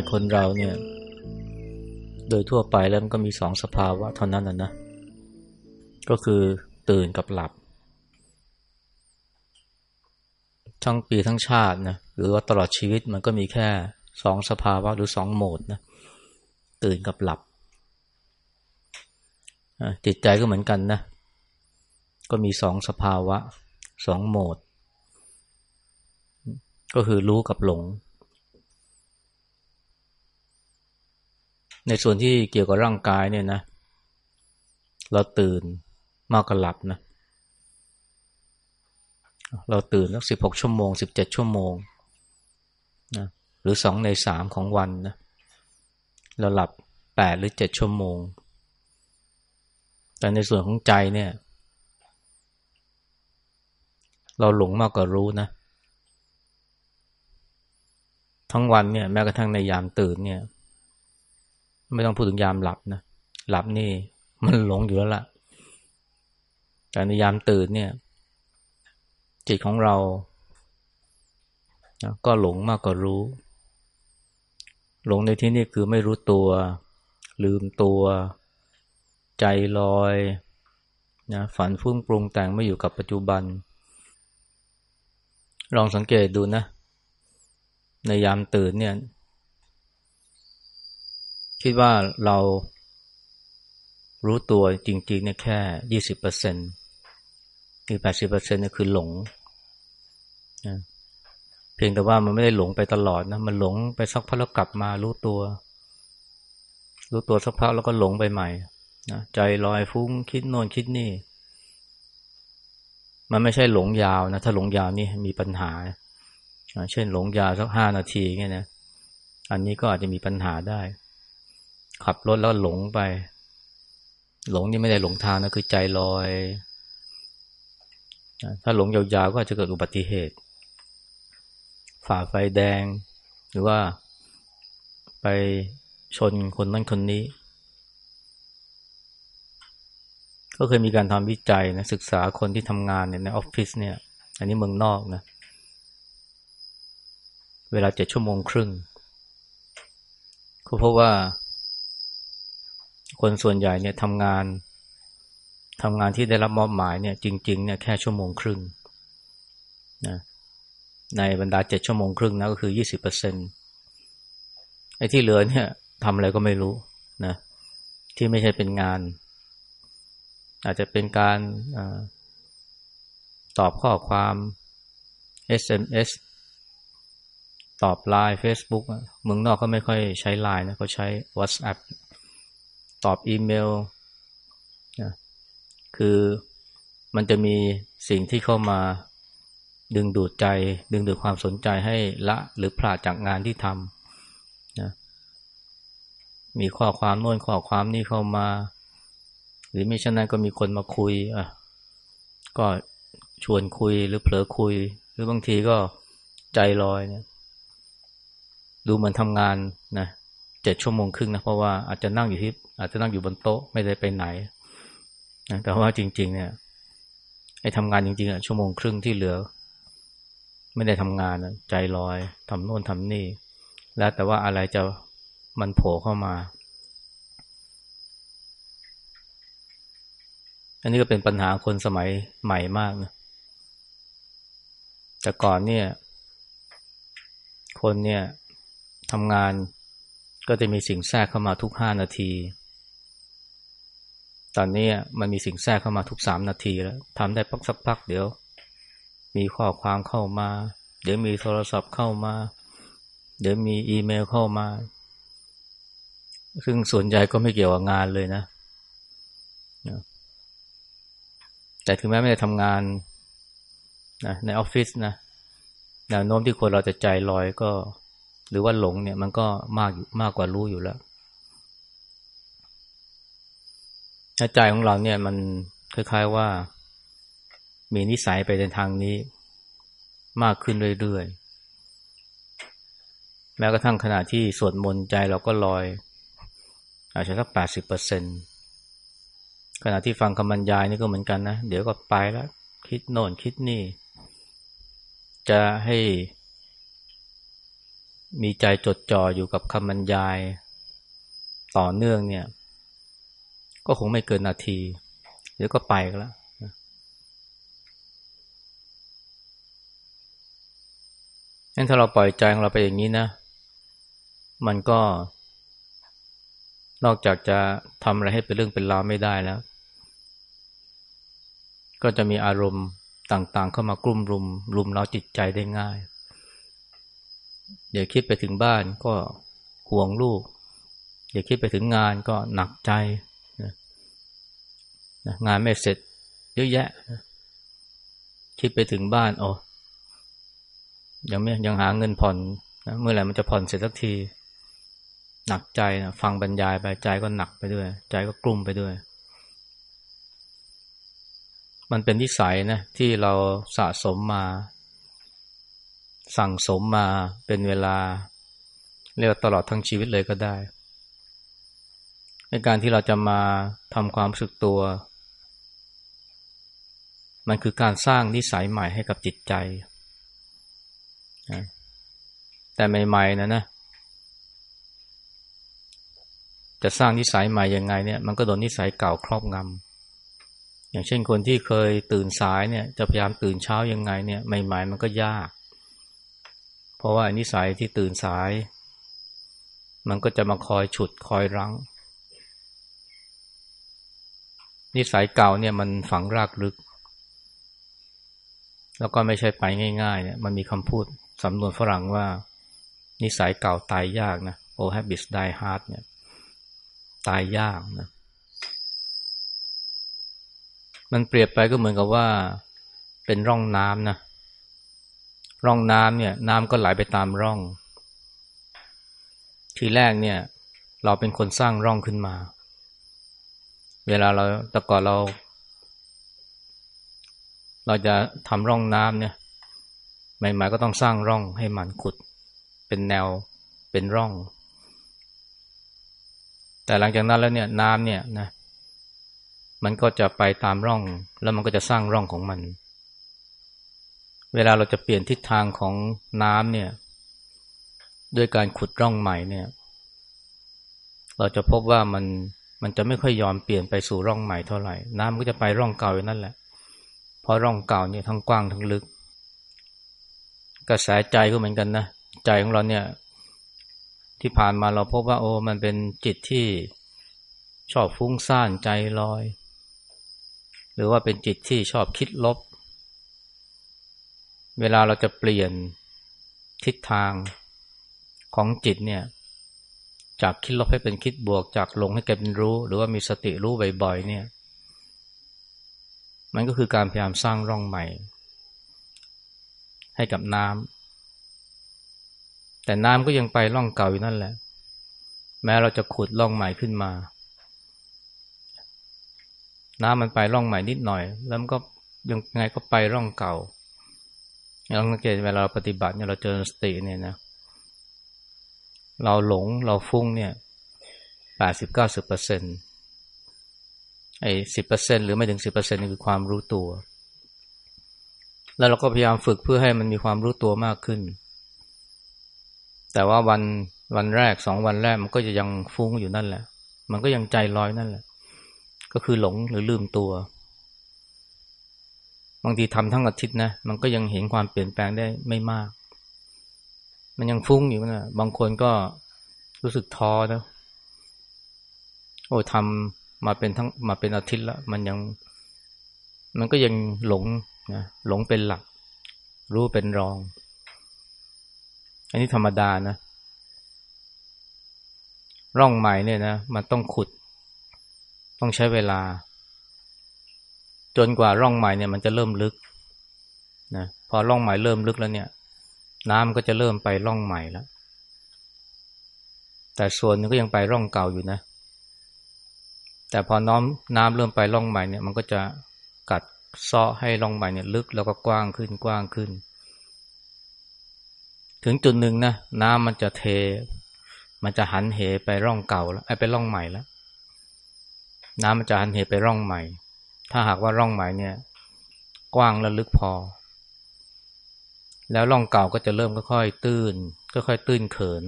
กายคนเราเนี่ย โดยทั่วไปแล้วมันก็มีสองสภาวะเท่านั้นนะนะก็คือตื่นกับหลับ ทั้งปีทั้งชาตินะหรือว่าตลอดชีวิตมันก็มีแค่สองสภาวะหรือสองโหมดนะตื่นกับหลับจิตใจก็เหมือนกันนะ ก็มีสองสภาวะสองโหมด ก็คือรู้กับหลง ในส่วนที่เกี่ยวกับร่างกายเนี่ยนะ เราตื่นมากกว่าหลับนะ เราตื่นสักสิบหกชั่วโมงสิบเจ็ดชั่วโมงนะหรือสองในสามของวันนะ เราหลับแปดหรือเจ็ดชั่วโมง แต่ในส่วนของใจเนี่ย เราหลงมากกว่ารู้นะทั้งวันเนี่ยแม้กระทั่งในยามตื่นเนี่ย ไม่ต้องพูดถึงยามหลับนะหลับนี่มันหลงอยู่แล้วล่ะ แต่ในยามตื่นเนี่ย จิตของเรานะก็หลงมากกว่ารู้ หลงในที่นี้คือไม่รู้ตัว ลืมตัว ใจลอยนะฝันฟุ้งปรุงแต่งไม่อยู่กับปัจจุบัน ลองสังเกตดูนะ ในยามตื่นเนี่ย คิดว่าเรารู้ตัวจริงๆเนี่ยแค่ยี่สิบเปอร์เซ็นต์อีกแปดสิบเปอร์เซ็นต์เนี่ยคือหลงนะเพียงแต่ว่ามันไม่ได้หลงไปตลอดนะ มันหลงไปสักพักแล้วกลับมารู้ตัว รู้ตัวสักพักแล้วก็หลงไปใหม่นะใจลอยฟุ้งคิดโน่นคิดนี่ มันไม่ใช่หลงยาวนะ ถ้าหลงยาวนี่มีปัญหา เช่นหลงยาวสักห้านาทีเงี้ยนะ อันนี้ก็อาจจะมีปัญหาได้ ขับรถแล้วหลงไป หลงนี่ไม่ได้หลงทางนะคือใจลอย ถ้าหลงยาวๆก็อาจจะเกิดอุบัติเหตุ ฝ่าไฟแดง หรือว่าไปชนคนนั้นคนนี้ ก็เคยมีการทำวิจัยนะศึกษาคนที่ทำงานเนี่ยในออฟฟิศเนี่ย อันนี้เมืองนอกนะ เวลาเจ็ดชั่วโมงครึ่งเขาพบว่า คนส่วนใหญ่เนี่ยทำงานทำงานที่ได้รับมอบหมายเนี่ยจริงๆเนี่ยแค่ชั่วโมงครึ่งนะในบรรดาเจ็ดชั่วโมงครึ่งนะก็คือยี่สิบเปอร์เซ็นไอ้ที่เหลือเนี่ยทำอะไรก็ไม่รู้นะที่ไม่ใช่เป็นงาน อาจจะเป็นการอตอบข้อความ SMS ตอบไลน์ Facebook เมืองนอกเขาไม่ค่อยใช้ไลน์นะเขาใช้ WhatsApp ตอบอีเมลนะคือมันจะมีสิ่งที่เข้ามาดึงดูดใจ ดึงดูดความสนใจให้ละหรือพลาดจากงานที่ทำนะมีข้อความโน้นข้อความนี่เข้ามา หรือไม่เช่นนั้นก็มีคนมาคุยอะก็ชวนคุยหรือเผลอคุย หรือบางทีก็ใจลอยเนี่ยดูเหมือนทำงานนะ เจ็ดชั่วโมงครึ่งนะเพราะว่าอาจจะนั่งอยู่ที่อาจจะนั่งอยู่บนโต๊ะไม่ได้ไปไหนนะแต่ว่าจริง ๆ เนี่ยไอ้ทำงานจริงๆอะชั่วโมงครึ่งที่เหลือ ไม่ได้ทำงานใจลอยทำโน่นทำนี่ แล้วแต่ว่าอะไรจะมันโผล่เข้ามา อันนี้ก็เป็นปัญหาคนสมัยใหม่มากนะแต่ก่อนเนี่ย คนเนี่ยทำงาน ก็จะมีสิ่งแทรกเข้ามาทุกห้านาที ตอนนี้มันมีสิ่งแทรกเข้ามาทุกสามนาทีแล้วทำได้พักสักพักเดี๋ยว มีข้อความเข้ามา เดี๋ยวมีโทรศัพท์เข้ามา เดี๋ยวมีอีเมลเข้ามา ซึ่งส่วนใหญ่ก็ไม่เกี่ยวกับงานเลยนะ แต่ถึงแม้ไม่ได้ทำงานนะในออฟฟิศนะแนวโน้มที่คนเราจะใจลอยก็ หรือว่าหลงเนี่ยมันก็มากมากกว่ารู้อยู่แล้วใจของเราเนี่ยมันคล้าย ๆว่า มีนิสัยไปในทางนี้ มากขึ้นเรื่อยๆ แม้กระทั่งขณะที่สวดมนต์ใจเราก็ลอย อาจจะสักแปดสิบเปอร์เซ็นขณะที่ฟังคำบรรยายนี่ก็เหมือนกันนะ เดี๋ยวก็ไปแล้ว คิดโน่นคิดนี่ จะให้ มีใจจดจ่ออยู่กับคำบรรยายต่อเนื่องเนี่ย ก็คงไม่เกินนาทีเดี๋ยวก็ไปแล้วงั้นถ้าเราปล่อยใจของเราไปอย่างนี้นะ มันก็ นอกจากจะทำอะไรให้เป็นเรื่องเป็นราวไม่ได้แล้ว ก็จะมีอารมณ์ต่างๆ เข้ามากลุ่มรุมรุมเราจิตใจได้ง่าย เดี๋ยวคิดไปถึงบ้านก็ห่วงลูก เดี๋ยวคิดไปถึงงานก็หนักใจนะงานไม่เสร็จเยอะแยะ คิดไปถึงบ้านโอ้ยังไม่ยังหาเงินผ่อนนะเมื่อไหร่มันจะผ่อนเสร็จสักที หนักใจนะฟังบรรยายไปใจก็หนักไปด้วย ใจก็กลุ้มไปด้วย มันเป็นนิสัยนะที่เราสะสมมา สั่งสมมาเป็นเวลา เรียกตลอดทั้งชีวิตเลยก็ได้ ในการที่เราจะมาทำความรู้สึกตัว มันคือการสร้างนิสัยใหม่ให้กับจิตใจ แต่ใหม่ๆนะนะจะสร้างนิสัยใหม่ยังไงเนี่ยมันก็โดนนิสัยเก่าครอบงำอย่างเช่นคนที่เคยตื่นสายเนี่ยจะพยายามตื่นเช้ายังไงเนี่ยใหม่ๆมันก็ยาก เพราะว่านิสัยที่ตื่นสาย มันก็จะมาคอยฉุดคอยรั้ง นิสัยเก่าเนี่ยมันฝังรากลึก แล้วก็ไม่ใช่ไปง่ายๆเนี่ยมันมีคำพูดสำนวนฝรั่งว่า นิสัยเก่าตายยากนะ old habits die hard เนี่ยตายยากนะ มันเปรียบไปก็เหมือนกับว่าเป็นร่องน้ำนะ ร่องน้ำเนี่ย น้ำก็ไหลไปตามร่อง ทีแรกเนี่ย เราเป็นคนสร้างร่องขึ้นมา เวลาเราแต่ก่อนเรา เราจะทำร่องน้ำเนี่ยใหม่ๆก็ต้องสร้างร่องให้มันขุด เป็นแนวเป็นร่อง แต่หลังจากนั้นแล้วเนี่ยน้ำเนี่ยนะ มันก็จะไปตามร่อง แล้วมันก็จะสร้างร่องของมัน เวลาเราจะเปลี่ยนทิศทางของน้ำเนี่ย ด้วยการขุดร่องใหม่เนี่ย เราจะพบว่ามันมันจะไม่ค่อยยอมเปลี่ยนไปสู่ร่องใหม่เท่าไหร่ น้ำก็จะไปร่องเก่าอยู่นั่นแหละเพราะร่องเก่าเนี่ยทั้งกว้างทั้งลึก กระแสใจก็เหมือนกันนะใจของเราเนี่ย ที่ผ่านมาเราพบว่า โอ้มันเป็นจิตที่ชอบฟุ้งซ่านใจลอย หรือว่าเป็นจิตที่ชอบคิดลบ เวลาเราจะเปลี่ยนทิศทางของจิตเนี่ย จากคิดลบให้เป็นคิดบวก จากลงให้กลายเป็นรู้ หรือว่ามีสติรู้บ่อยๆเนี่ย มันก็คือการพยายามสร้างร่องใหม่ ให้กับน้ำแต่น้ำก็ยังไปร่องเก่าอยู่นั่นแหละ แม้เราจะขุดร่องใหม่ขึ้นมา น้ำมันไปร่องใหม่นิดหน่อย แล้วมันก็ยังไงก็ไปร่องเก่า เราสังเกตเวลาเราปฏิบัติเนี่ยเราเจอสติเนี่ยนะเราหลงเราฟุ้งเนี่ยแปดสิบเก้าสิบเปอร์เซ็นต์ไอ้สิบเปอร์เซ็นหรือไม่ถึงสิบเปอร์เซ็นต์นี่คือความรู้ตัว แล้วเราก็พยายามฝึกเพื่อให้มันมีความรู้ตัวมากขึ้น แต่ว่าวันวันแรกสองวันแรกมันก็จะยังฟุ้งอยู่นั่นแหละ มันก็ยังใจลอยนั่นแหละ ก็คือหลงหรือลืมตัว บางทีทำทั้งอาทิตย์นะมันก็ยังเห็นความเปลี่ยนแปลงได้ไม่มาก มันยังฟุ้งอยู่นะบางคนก็รู้สึกท้อนะโอ้ทำมาเป็นทั้งมาเป็นอาทิตย์ล้วมันยัง มันก็ยังหลงนะหลงเป็นหลัก รู้เป็นรอง อันนี้ธรรมดานะ ร่องใหม่เนี่ยนะ มันต้องขุด ต้องใช้เวลา จนกว่าร่องใหม่เนี่ยมันจะเริ่มลึกนะพอร่องใหม่เริ่มลึกแล้วเนี่ย น้ำก็จะเริ่มไปร่องใหม่แล้ว แต่ส่วนนึงก็ยังไปร่องเก่าอยู่นะ แต่พอน้อมน้ำเริ่มไปร่องใหม่เนี่ย มันก็จะกัดซาะให้ร่องใหม่เนี่ย ลึกแล้วก็กว้างขึ้นกว้างขึ้น ถึงจุดหนึ่งนะน้ำมันจะเท มันจะหันเหไปร่องเก่าแล้วไอ้ไปร่องใหม่แล้วน้ำมันจะหันเหไปร่องใหม่ ถ้าหากว่าร่องใหม่เนี่ย กว้างและลึกพอ แล้วร่องเก่าก็จะเริ่มค่อยๆตื้นค่อยๆตื้นเขิน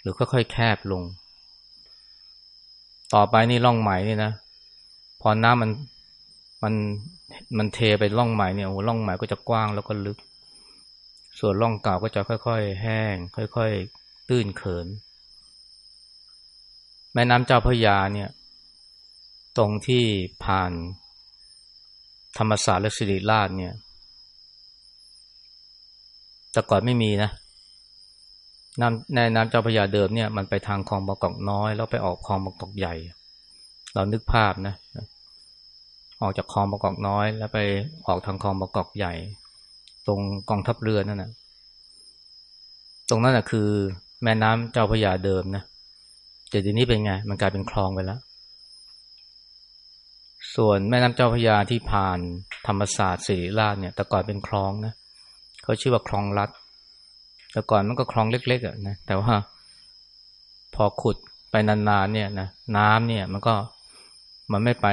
หรือค่อยๆแคบลง ต่อไปนี่ร่องใหม่นี่นะพอน้ำมันมันมันเทไปร่องใหม่เนี่ยโอ้ร่องใหม่ก็จะกว้างแล้วก็ลึก ส่วนร่องเก่าก็จะค่อย ๆ แห้ง ค่อย ๆ ตื้นเขิน แม่น้ำเจ้าพระยาเนี่ย ตรงที่ผ่านธรรมศาสตร์และศิริราชเนี่ย แต่ก่อนไม่มีนะน้ำในน้ำเจ้าพระยาเดิมเนี่ย มันไปทางคลองบางกอกน้อย แล้วไปออกคลองบางกอกใหญ่ เรานึกภาพนะ ออกจากคลองบางกอกน้อย แล้วไปออกทางคลองบางกอกใหญ่ ตรงกองทัพเรือนั่นนะตรงนั้นนะคือ แม่น้ำเจ้าพระยาเดิมนะแต่ทีนี้เป็นไง มันกลายเป็นคลองไปแล้ว ส่วนแม่น้ำเจ้าพระยาที่ผ่านธรรมศาสตร์ศิริราชเนี่ยแต่ก่อนเป็นคลองนะเขาชื่อว่าคลองลัดแต่ก่อนมันก็คลองเล็กๆอะนะแต่ว่าพอขุดไปนานๆเนี่ยนะน้ำเนี่ยมันก็มันไม่ไป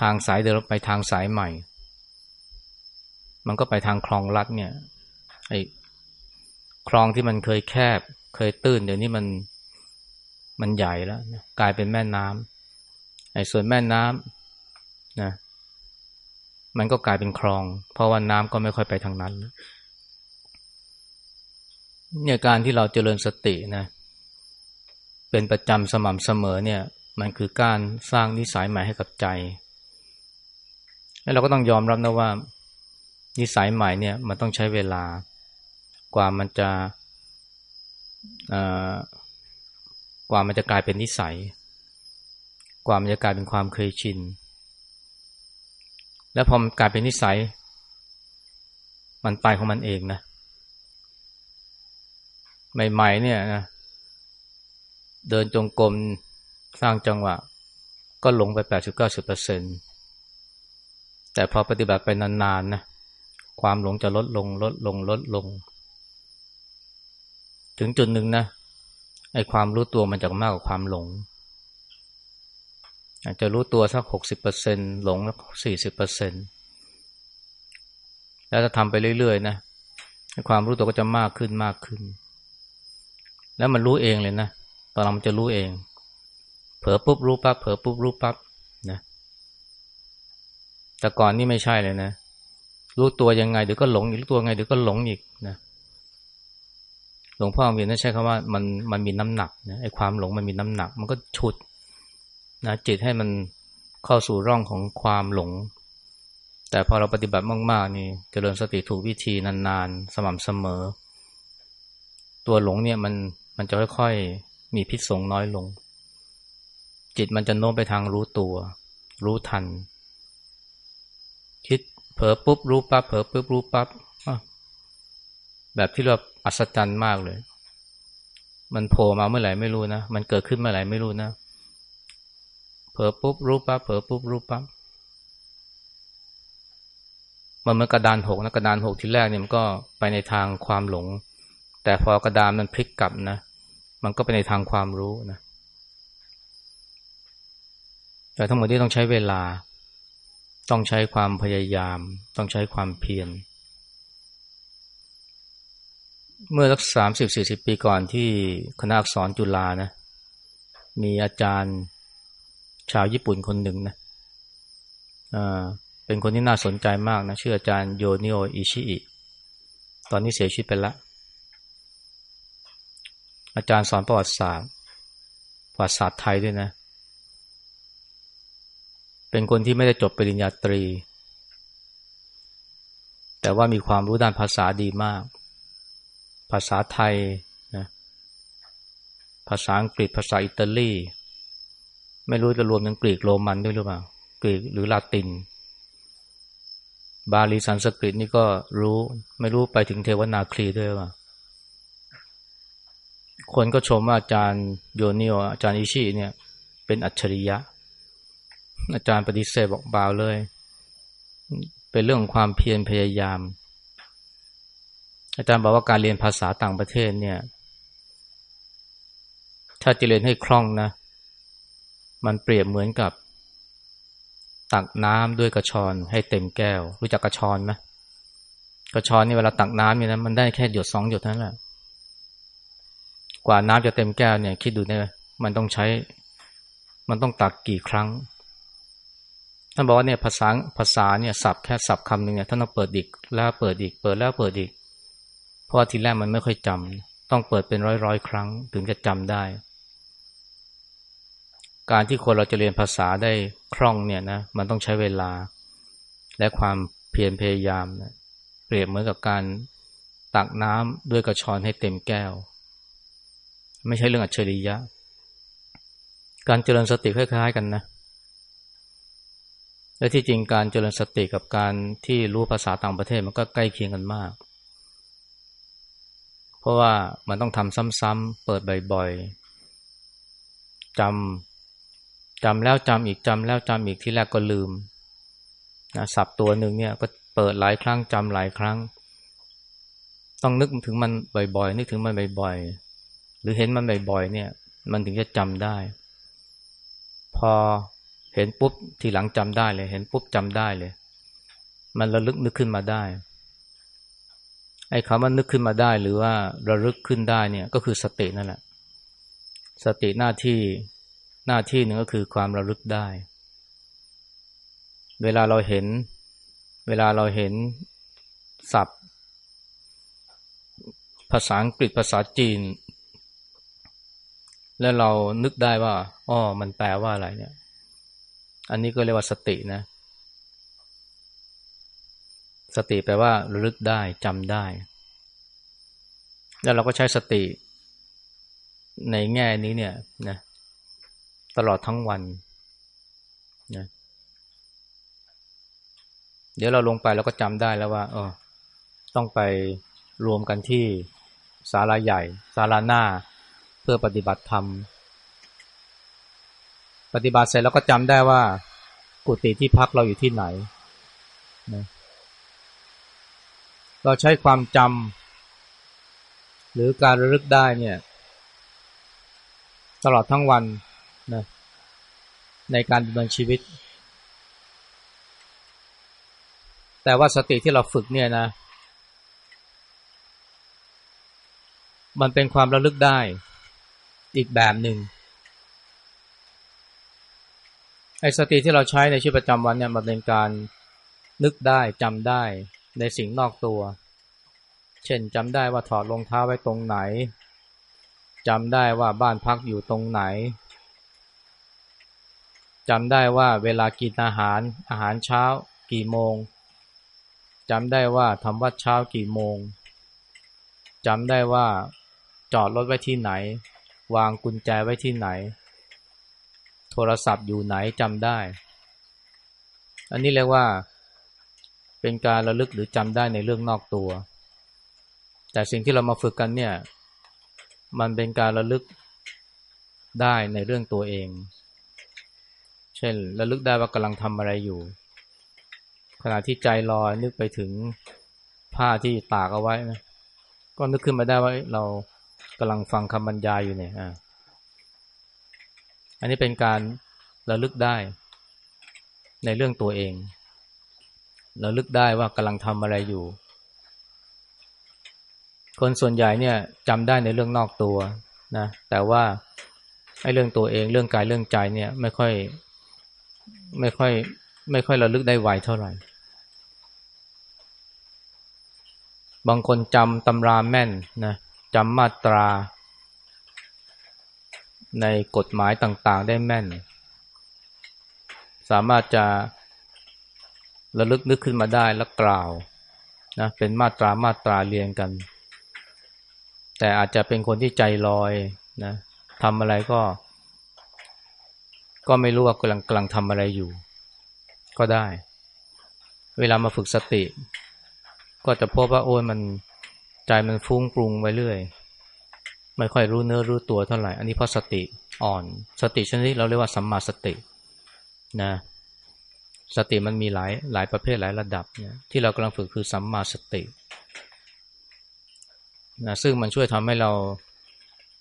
ทางสายเดิมไปทางสายใหม่ มันก็ไปทางคลองลัดเนี่ยไอ้คลองที่มันเคยแคบ เคยตื้นเดี๋ยวนี้มันมันใหญ่แล้ว กลายเป็นแม่น้ำ ไอ้ส่วนแม่น้ำนะมันก็กลายเป็นคลอง เพราะว่าน้ำก็ไม่ค่อยไปทางนั้นเนี่ยการที่เราเจริญสตินะเป็นประจำสม่ำเสมอเนี่ย มันคือการสร้างนิสัยใหม่ให้กับใจแล้วเราก็ต้องยอมรับนะว่า นิสัยใหม่เนี่ย มันต้องใช้เวลา กว่ามันจะกว่ามันจะกลายเป็นนิสัย กว่ามันจะกลายเป็นความเคยชิน แล้วพอมันกลายเป็นนิสัย มันไปของมันเองนะ ใหม่ ๆ เนี่ยนะเดินจงกรมสร้างจังหวะ ก็หลงไปแปดสิบเก้าสิบเปอร์เซ็นแต่พอปฏิบัติไปนานๆนะความหลงจะลดลงลดลงลดลง ถึงจุดหนึ่งนะไอ้ความรู้ตัวมันจะมากกว่าความหลง อาจจะรู้ตัวสักหกสิบเปอร์เซ็นหลงสี่สิบเปอร์เซ็นแล้วถ้าทำไปเรื่อยๆนะความรู้ตัวก็จะมากขึ้นมากขึ้น แล้วมันรู้เองเลยนะตอนเรามันจะรู้เอง เผลอปุ๊บรู้ปั๊บเผลอปุ๊บรู้ปั๊บนะแต่ก่อนนี่ไม่ใช่เลยนะ รู้ตัวยังไงเดี๋ยวก็หลงอีกรู้ตัวไงเดี๋ยวก็หลงอีกนะหลวงพ่อเวียนนั่นใช้คำว่ามันมันมีน้ำหนักนะไอ้ความหลงมันมีน้ำหนัก มันก็ฉุด นะจิตให้มันเข้าสู่ร่องของความหลง แต่พอเราปฏิบัติมาก ๆ นี่จเจริญสติถูกวิธีนานๆ สม่ำเสมอ ตัวหลงเนี่ยมันมันจะค่อยๆ มีพิษสงน้อยลง จิตมันจะโน้มไปทางรู้ตัว รู้ทัน คิดเผลอปุ๊บรู้ปั๊บเผลอปุ๊บรู้ปั๊บแบบที่เราอัศจรรย์มากเลย มันโผล่มาเมื่อไหร่ไม่รู้นะ มันเกิดขึ้นเมื่อไหร่ไม่รู้นะ ลอปุ๊บรู้ปั๊บเผลอปุ๊บรู้ปั๊บมันเหมือนกระดานหกนะกระดานหกที่แรกเนี่ยมันก็ไปในทางความหลง แต่พอกระดานมันพลิกกลับนะ มันก็ไปในทางความรู้นะ แต่ทั้งหมดนี้ต้องใช้เวลา ต้องใช้ความพยายาม ต้องใช้ความเพียรเมื่อสักสามสิบสี่สิบปีก่อนที่คณะอักษรจุฬานะ มีอาจารย์ ชาวญี่ปุ่นคนหนึ่งนะอ่าเป็นคนที่น่าสนใจมากนะชื่ออาจารย์โยนิโออิชิอิตอนนี้เสียชีวิตไปแล้วอาจารย์สอนประวัติศาสตร์ประวัติศาสตร์ไทยด้วยนะ เป็นคนที่ไม่ได้จบปริญญาตรี แต่ว่ามีความรู้ด้านภาษาดีมาก ภาษาไทยนะภาษาอังกฤษภาษาอิตาลี ไม่รู้จะรวมถึงกรีกโรมันด้วยหรือเปล่ากรีกหรือลาติน บาลีสันสกฤตนี่ก็รู้ ไม่รู้ไปถึงเทวนาคลีด้วยว่าคนก็ชมว่าอาจารย์โยนิโออาจารย์อิชิเนี่ย เป็นอัจฉริยะ อาจารย์ปฏิเสธบอกเบาเลย เป็นเรื่องของความเพียรพยายาม อาจารย์บอกว่าการเรียนภาษาต่างประเทศเนี่ย ถ้าจะเรียนให้คล่องนะ มันเปรียบเหมือนกับ ตักน้ำด้วยกระชอนให้เต็มแก้ว รู้จักกระชอนไหมกระชอนนี่เวลาตักน้ำเนี่ยนะมันได้แค่หยดสองหยดเท่านั้นแหละกว่าน้ำจะเต็มแก้วเนี่ย คิดดูเนี่ยมันต้องใช้ มันต้องตักกี่ครั้งท่านบอกว่าเนี่ยภาษาภาษาเนี่ยสับแค่สับคำหนึ่งเนี่ยท่านต้องเปิดอีกแล้วเปิดอีก เปิดแล้วเปิดอีก เพราะทีแรกมันไม่ค่อยจำต้องเปิดเป็นร้อยร้อยครั้ง ถึงจะจำได้ การที่คนเราจะเรียนภาษาได้คล่องเนี่ยนะมันต้องใช้เวลา และความเพียรพยายามนะเปรียบเหมือนกับการตักน้ำด้วยกระชอนให้เต็มแก้ว ไม่ใช่เรื่องอัจฉริยะ การเจริญสติคล้ายๆกันนะและที่จริงการเจริญสติกับการที่รู้ภาษาต่างประเทศมันก็ใกล้เคียงกันมาก เพราะว่ามันต้องทำซ้ำๆเปิดบ่อยๆจำ จำแล้วจำอีกจำแล้วจำอีกที่แรกก็ลืมนะสับตัวหนึ่งเนี่ยก็เปิดหลายครั้งจำหลายครั้ง ต้องนึกถึงมันบ่อยๆนึกถึงมันบ่อยๆหรือเห็นมันบ่อยๆเนี่ย มันถึงจะจำได้ พอเห็นปุ๊บทีหลังจำได้เลย เห็นปุ๊บจำได้เลย มันระลึกนึกขึ้นมาได้ไอ้คำว่านึกขึ้นมาได้หรือว่าระลึกขึ้นได้เนี่ยก็คือสตินั่นแหละ สติหน้าที่ หน้าที่หนึ่งก็คือความระลึกได้ เวลาเราเห็น เวลาเราเห็นศัพท์ ภาษาอังกฤษภาษาจีน แล้วเรานึกได้ว่าอ๋อมันแปลว่าอะไรเนี่ย อันนี้ก็เรียกว่าสตินะ สติแปลว่าระลึกได้จำได้ แล้วเราก็ใช้สติในแง่นี้เนี่ยนะ ตลอดทั้งวันนะเดี๋ยวเราลงไปเราก็จำได้แล้วว่าเออต้องไปรวมกันที่ศาลาใหญ่ศาลาหน้า เพื่อปฏิบัติธรรม ปฏิบัติเสร็จแล้วก็จำได้ว่า กุฏิที่พักเราอยู่ที่ไหนนะเราใช้ความจำหรือการระลึกได้เนี่ย ตลอดทั้งวัน นะในการดำเนินชีวิต แต่ว่าสติที่เราฝึกเนี่ยนะ มันเป็นความระลึกได้อีกแบบหนึ่งไอ้สติที่เราใช้ในชีวิตประจำวันเนี่ยมันเป็นการนึกได้จำได้ในสิ่งนอกตัว เช่นจำได้ว่าถอดรองเท้าไว้ตรงไหนจำได้ว่าบ้านพักอยู่ตรงไหน จำได้ว่าเวลากินอาหารอาหารเช้ากี่โมงจำได้ว่าทำวัดเช้ากี่โมงจำได้ว่าจอดรถไว้ที่ไหน วางกุญแจไว้ที่ไหน โทรศัพท์อยู่ไหนจำได้ อันนี้เรียกว่า เป็นการระลึกหรือจำได้ในเรื่องนอกตัว แต่สิ่งที่เรามาฝึกกันเนี่ย มันเป็นการระลึกได้ในเรื่องตัวเอง เช่นระลึกได้ว่ากำลังทำอะไรอยู่ ขณะที่ใจลอยนึกไปถึงผ้าที่ตากเอาไว้นะก็นึกขึ้นมาได้ว่าเรากำลังฟังคำบรรยายอยู่เนี่ยอ่าอันนี้เป็นการระลึกได้ ในเรื่องตัวเองระลึกได้ว่ากำลังทำอะไรอยู่ คนส่วนใหญ่เนี่ยจำได้ในเรื่องนอกตัวนะแต่ว่าไอ้เรื่องตัวเองเรื่องกายเรื่องใจเนี่ย ไม่ค่อย ไม่ค่อย ไม่ค่อยระลึกได้ไวเท่าไหร่ บางคนจำตำราแม่นนะจำมาตรา ในกฎหมายต่างๆ ได้แม่น สามารถจะระลึกนึกขึ้นมาได้และกล่าวนะเป็นมาตรามาตราเรียงกัน แต่อาจจะเป็นคนที่ใจลอยนะทำอะไรก็ ก็ไม่รู้ว่ากำลังกำลังทำอะไรอยู่ ก็ได้ เวลามาฝึกสติ ก็จะพบว่าโอ้ยมันใจมันฟุ้งปรุงไปเรื่อย ไม่ค่อยรู้เนื้อรู้ตัวเท่าไหร่ อันนี้เพราะสติอ่อน สติชนิดเราเรียกว่าสัมมาสตินะสติมันมีหลายหลายประเภทหลายระดับเนี่ยที่เรากำลังฝึกคือสัมมาสตินะซึ่งมันช่วยทำให้เรา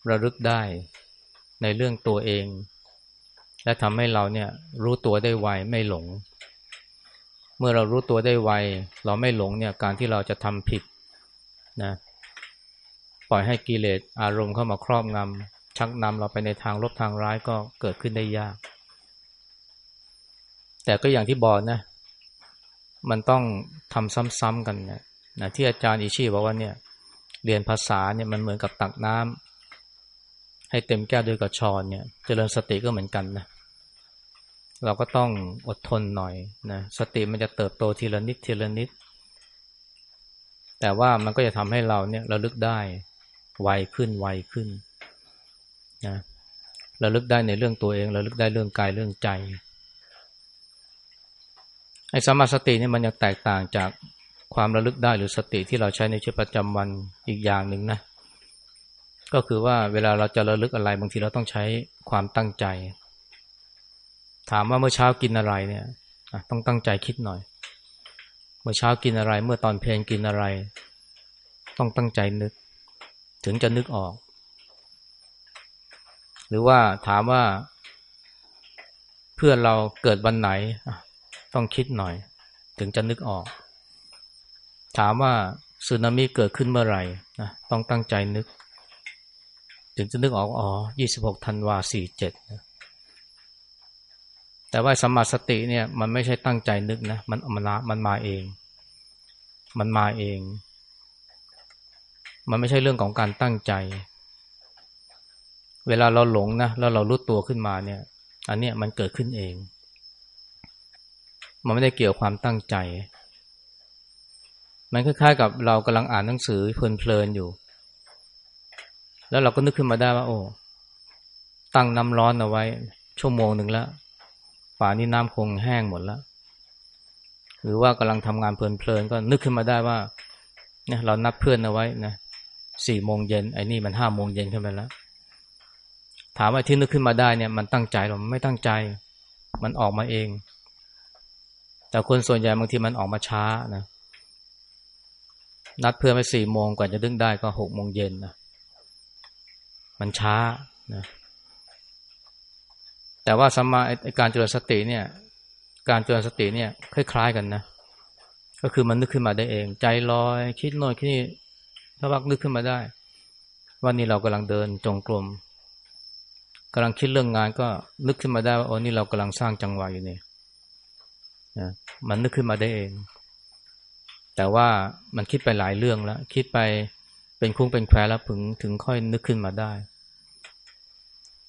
ระลึกได้ในเรื่องตัวเอง และทำให้เราเนี่ยรู้ตัวได้ไวไม่หลง เมื่อเรารู้ตัวได้ไวเราไม่หลงเนี่ยการที่เราจะทำผิดนะปล่อยให้กิเลสอารมณ์เข้ามาครอบงำชักนำเราไปในทางลบทางร้ายก็เกิดขึ้นได้ยาก แต่ก็อย่างที่บอกนะ มันต้องทำซ้ำๆกันนะนะที่อาจารย์อิชิบอกว่าเนี่ย เรียนภาษาเนี่ยมันเหมือนกับตักน้ำ ให้เต็มแก้วด้วยกระชอนเนี่ยเจริญสติก็เหมือนกันนะเราก็ต้องอดทนหน่อยนะสติมันจะเติบโตทีละนิดทีละนิด แต่ว่ามันก็จะทำให้เราเนี่ยระลึกได้ไวขึ้นไวขึ้นนะระลึกได้ในเรื่องตัวเองระลึกได้เรื่องกายเรื่องใจไอ้สมาสติเนี่ยมันยังแตกต่างจากความระลึกได้หรือสติที่เราใช้ในชีวิตประจำวันอีกอย่างหนึ่งนะ ก็คือว่าเวลาเราจะระลึกอะไรบางทีเราต้องใช้ความตั้งใจ ถามว่าเมื่อเช้ากินอะไรเนี่ยต้องตั้งใจคิดหน่อย เมื่อเช้ากินอะไร เมื่อตอนเพลงกินอะไร ต้องตั้งใจนึก ถึงจะนึกออก หรือว่าถามว่า เพื่อนเราเกิดวันไหนต้องคิดหน่อย ถึงจะนึกออก ถามว่าสึนามิเกิดขึ้นเมื่อไหร่นะต้องตั้งใจนึก ถึงจะนึกออกอ๋อ26ธันวา47นะแต่ว่าสมาสติเนี่ย มันไม่ใช่ตั้งใจนึกนะ มันมันมันมาเอง มันมาเอง มันไม่ใช่เรื่องของการตั้งใจ เวลาเราหลงนะแล้วเรารู้ตัวขึ้นมาเนี่ย อันเนี้ยมันเกิดขึ้นเอง มันไม่ได้เกี่ยวความตั้งใจ มันคล้ายๆกับเรากำลังอ่านหนังสือเพลินๆอยู่ แล้วเราก็นึกขึ้นมาได้ว่า โอ้ ตั้งน้ำร้อนเอาไว้ ชั่วโมงหนึ่งแล้วป่านี้น้ำคงแห้งหมดแล้ว หรือว่ากำลังทำงานเพลินๆก็นึกขึ้นมาได้ว่าเนี่ยเรานัดเพื่อนเอาไว้นะสี่โมงเย็นไอ้นี่มันห้าโมงเย็นขึ้นไปแล้ว ถามว่าที่นึกขึ้นมาได้เนี่ยมันตั้งใจหรือไม่ตั้งใจ มันออกมาเอง แต่คนส่วนใหญ่บางทีมันออกมาช้านะนัดเพื่อนไปสี่โมงกว่าจะดึงได้ก็หกโมงเย็นนะ มันช้านะแต่ว่าสมาการเจริญสติเนี่ย การเจริญสติเนี่ยคล้ายๆกันนะ ก็คือมันนึกขึ้นมาได้เอง ใจลอย คิดโน่นคิดนี่ถ้าวักนึกขึ้นมาได้ว่านี่เรากำลังเดินจงกรมกำลังคิดเรื่องงานก็นึกขึ้นมาได้ว่าโอ้นี่เรากำลังสร้างจังหวะอยู่นี่นะมันนึกขึ้นมาได้เอง แต่ว่ามันคิดไปหลายเรื่องแล้ว คิดไป เป็นคุ้งเป็นแควแล้วถึงถึงค่อยนึกขึ้นมาได้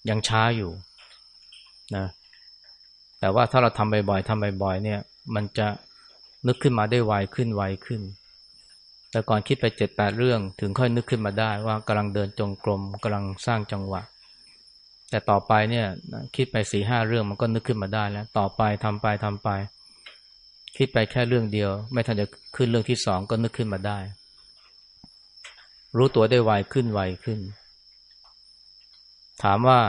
ยังช้าอยู่นะแต่ว่าถ้าเราทำบ่อยๆทำบ่อยๆเนี่ย มันจะนึกขึ้นมาได้ไวขึ้นไวขึ้น แต่ก่อนคิดไปเจ็ดแปดเรื่องถึงค่อยนึกขึ้นมาได้ว่ากำลังเดินจงกรมกำลังสร้างจังหวะ แต่ต่อไปเนี่ยคิดไปสี่ห้าเรื่องมันก็นึกขึ้นมาได้แล้ว ต่อไปทำไปทำไป คิดไปแค่เรื่องเดียว ไม่ทันจะขึ้นเรื่องที่สองก็นึกขึ้นมาได้ รู้ตัวได้ไวขึ้นไวขึ้น ถามว่า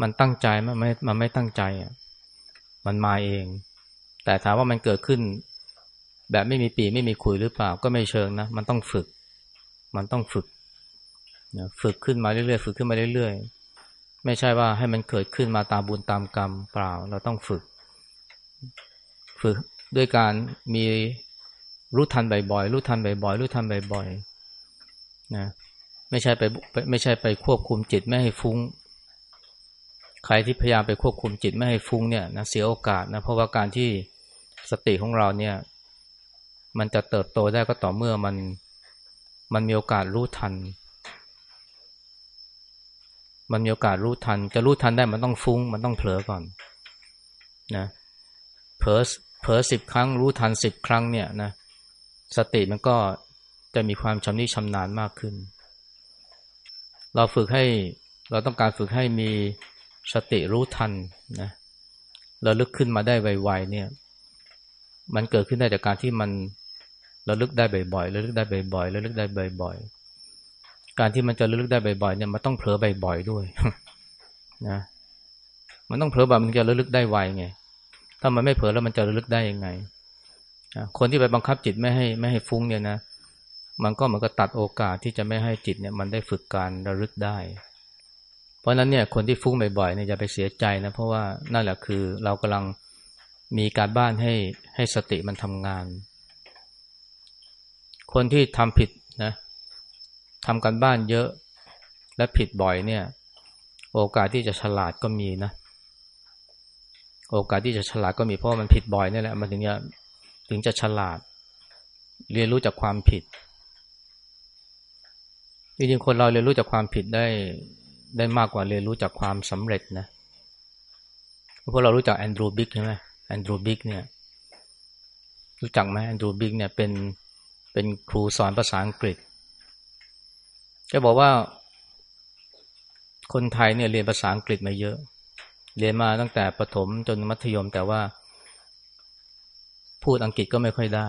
มันตั้งใจมันไม่มันไม่ตั้งใจอะมันมาเอง แต่ถามว่ามันเกิดขึ้น แบบไม่มีปีไม่มีคุยหรือเปล่า ก็ไม่เชิงนะ มันต้องฝึก มันต้องฝึกนะฝึกขึ้นมาเรื่อยๆฝึกขึ้นมาเรื่อยๆ ไม่ใช่ว่าให้มันเกิดขึ้นมาตามบุญตามกรรมเปล่า เราต้องฝึก ฝึกด้วยการมีรู้ทันบ่อยๆรู้ทันบ่อยๆรู้ทันบ่อยๆ นะไม่ใช่ไปไม่ใช่ไปควบคุมจิตไม่ให้ฟุ้ง ใครที่พยายามไปควบคุมจิตไม่ให้ฟุ้งเนี่ยนะเสียโอกาสนะเพราะว่าการที่สติของเราเนี่ย มันจะเติบโตได้ก็ต่อเมื่อมันมันมีโอกาสรู้ทัน มันมีโอกาสรู้ทัน จะรู้ทันได้มันต้องฟุ้ง มันต้องเผลอก่อนนะเผลอเผลอสิบครั้งรู้ทันสิบครั้งเนี่ยนะสติมันก็ จะมีความชำนิชำนาญมากขึ้น เราฝึกให้เราต้องการฝึกให้มีสติรู้ทันนะระลึกขึ้นมาได้ไวๆเนี่ย มันเกิดขึ้นได้จากการที่มันระลึกได้บ่อยๆระลึกได้บ่อยๆระลึกได้บ่อยๆการที่มันจะระลึกได้บ่อยๆเนี่ยมันต้องเผลอบ่อยๆด้วยนะมันต้องเผลอบ่อยมันจะระลึกได้ไวไงถ้ามันไม่เผลอแล้วมันจะระลึกได้ยังไงคนที่ไปบังคับจิตไม่ให้ไม่ให้ฟุ้งเนี่ยนะ มันก็เหมือนกับตัดโอกาสที่จะไม่ให้จิตเนี่ยมันได้ฝึกการระลึกได้ เพราะนั้นเนี่ยคนที่ฟุ้งบ่อยๆเนี่ยอย่าไปเสียใจนะเพราะว่านั่นแหละคือเรากำลังมีการบ้านให้ให้สติมันทำงาน คนที่ทำผิดนะทำกันบ้านเยอะและผิดบ่อยเนี่ย โอกาสที่จะฉลาดก็มีนะ โอกาสที่จะฉลาดก็มีเพราะมันผิดบ่อยนี่แหละมันถึงจะถึงจะฉลาด เรียนรู้จากความผิด จริงๆคนเราเรียนรู้จากความผิดได้ได้มากกว่าเรียนรู้จากความสำเร็จนะเพราะเรารู้จักแอนดรูบิกใช่ไหมแอนดรูบิกเนี่ย รู้จักไหมแอนดรูบิกเนี่ยเป็นเป็นครูสอนภาษาอังกฤษแกบอกว่า คนไทยเนี่ยเรียนภาษาอังกฤษมาเยอะ เรียนมาตั้งแต่ประถมจนมัธยม แต่ว่า พูดอังกฤษก็ไม่ค่อยได้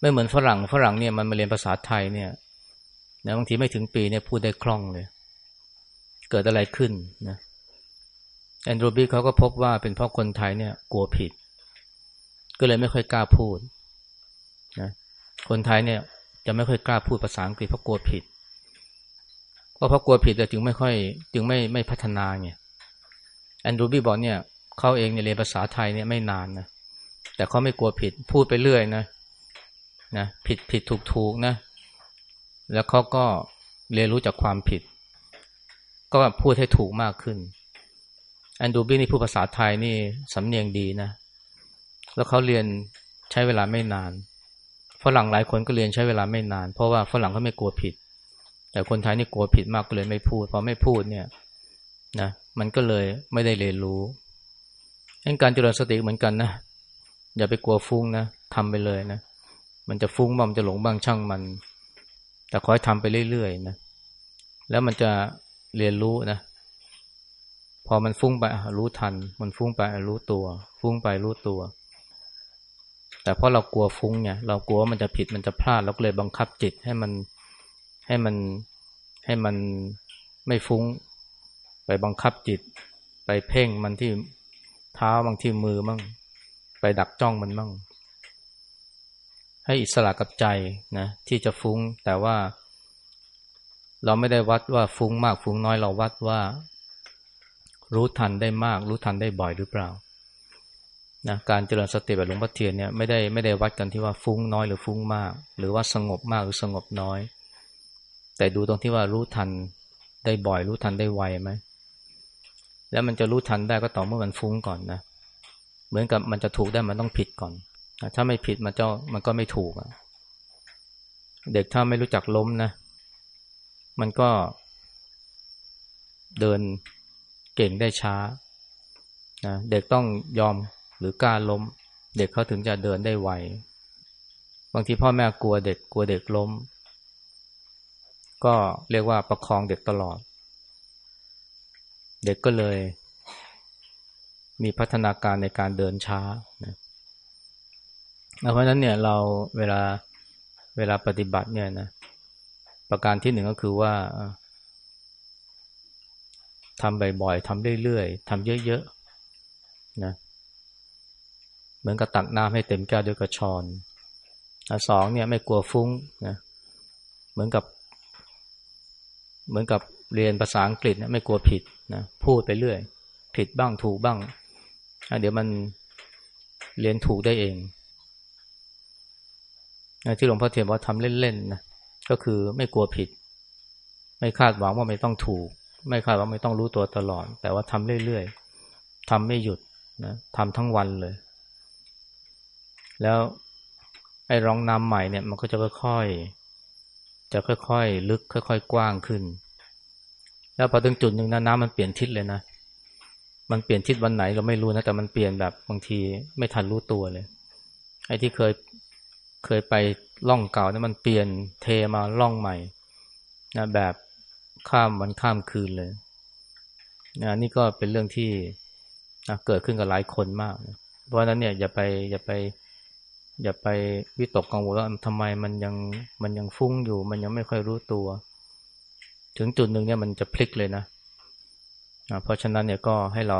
ไม่เหมือนฝรั่งฝรั่งเนี่ยมันมาเรียนภาษาไทยเนี่ย นะบางทีไม่ถึงปีเนี่ยพูดได้คล่องเลย เกิดอะไรขึ้นนะแอนดรูบีเขาก็พบว่าเป็นเพราะคนไทยเนี่ย กลัวผิด ก็เลยไม่ค่อยกล้าพูดนะคนไทยเนี่ย จะไม่ค่อยกล้าพูดภาษาอังกฤษเพราะกลัวผิดก็เพราะกลัวผิดแต่จึงไม่ค่อย จึงไม่ไม่พัฒนาไงแอนดรูบี้บอกเนี่ยเขาเองเนี่ยเรียนภาษาไทยเนี่ยไม่นานนะแต่เขาไม่กลัวผิดพูดไปเรื่อยนะนะผิดผิดถูกถูกนะ แล้วเขาก็เรียนรู้จากความผิด ก็พูดให้ถูกมากขึ้นแอนดูบี้นี่พูดภาษาไทยนี่สำเนียงดีนะ แล้วเขาเรียนใช้เวลาไม่นานฝรั่งหลายคนก็เรียนใช้เวลาไม่นาน เพราะว่าฝรั่งเขาไม่กลัวผิด แต่คนไทยนี่กลัวผิดมากก็เลยไม่พูดพอไม่พูดเนี่ยนะมันก็เลยไม่ได้เรียนรู้การเจริญสติเหมือนกันนะอย่าไปกลัวฟุ้งนะทำไปเลยนะมันจะฟุ้งบ้างจะหลงบ้างช่างมัน แต่ขอให้ทำไปเรื่อยๆนะ แล้วมันจะเรียนรู้นะ พอมันฟุ้งไปรู้ทัน มันฟุ้งไปรู้ตัว ฟุ้งไปรู้ตัว แต่เพราะเรากลัวฟุ้งเนี่ยเรากลัวว่ามันจะผิดมันจะพลาดเราก็เลยบังคับจิตให้มันให้มันให้มันไม่ฟุ้ง ไปบังคับจิต ไปเพ่งมันที่เท้าบางที่มือมั่งไปดักจ้องมันมั่ง ให้อิสระกับใจนะที่จะฟุ้ง แต่ว่า เราไม่ได้วัดว่าฟุ้งมากฟุ้งน้อยเราวัดว่า รู้ทันได้มาก รู้ทันได้บ่อยหรือเปล่านะการเจริญสติแบบหลวงพ่อเทียนเนี่ยไม่ได้ไม่ได้วัดกันที่ว่าฟุ้งน้อยหรือฟุ้งมาก หรือว่าสงบมากหรือสงบน้อย แต่ดูตรงที่ว่ารู้ทันได้บ่อย รู้ทันได้ไวไหมแล้วมันจะรู้ทันได้ก็ต่อเมื่อมันฟุ้งก่อนนะ เหมือนกับมันจะถูกได้มันต้องผิดก่อน ถ้าไม่ผิดมันเจ้ามันก็ไม่ถูกเด็กถ้าไม่รู้จักล้มนะ มันก็เดินเก่งได้ช้านะเด็กต้องยอมหรือกล้าล้ม เด็กเขาถึงจะเดินได้ไวบางทีพ่อแม่กลัวเด็กกลัวเด็กล้ม ก็เรียกว่าประคองเด็กตลอด เด็กก็เลย มีพัฒนาการในการเดินช้านะ เพราะนั้นเนี่ยเราเวลาเวลาปฏิบัติเนี่ยนะประการที่หนึ่งก็คือว่าทำบ่อยๆทำเรื่อยๆทำเยอะๆนะเหมือนกับตักน้ำให้เต็มแก้วด้วยกระชอนสองเนี่ยไม่กลัวฟุ้งนะเหมือนกับ เหมือนกับเรียนภาษาอังกฤษนะไม่กลัวผิดนะพูดไปเรื่อย ผิดบ้างถูกบ้าง เดี๋ยวมันเรียนถูกได้เอง ที่หลวงพ่อเทียนว่าทำเล่นๆนะก็คือไม่กลัวผิด ไม่คาดหวังว่าไม่ต้องถูก ไม่คาดว่าไม่ต้องรู้ตัวตลอด แต่ว่าทำเรื่อยๆทำไม่หยุดนะทำทั้งวันเลย แล้วไอ้รองน้ำใหม่เนี่ยมันก็จะค่อยๆจะค่อยๆลึก ค่อย ๆ กว้างขึ้น แล้วพอถึงจุดหนึ่งนะน้ำมันเปลี่ยนทิศเลยนะมันเปลี่ยนทิศวันไหนเราไม่รู้นะแต่มันเปลี่ยนแบบบางทีไม่ทันรู้ตัวเลยไอ้ที่เคย เคยไปล่องเก่านี่มันเปลี่ยนเทมาล่องใหม่นะแบบข้ามวันข้ามคืนเลยนะนี่ก็เป็นเรื่องที่นะเกิดขึ้นกับหลายคนมากนะเพราะฉะนั้นเนี่ยอย่าไปอย่าไป อย่าไปวิตกกังวลว่าทำไมมันยังมันยังฟุ้งอยู่ มันยังไม่ค่อยรู้ตัว ถึงจุดหนึ่งเนี่ยมันจะพลิกเลยนะนะเพราะฉะนั้นเนี่ยก็ให้เรา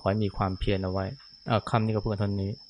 ขอให้มีความเพียรเอาไว้คำนี้ก็พูดเท่านี้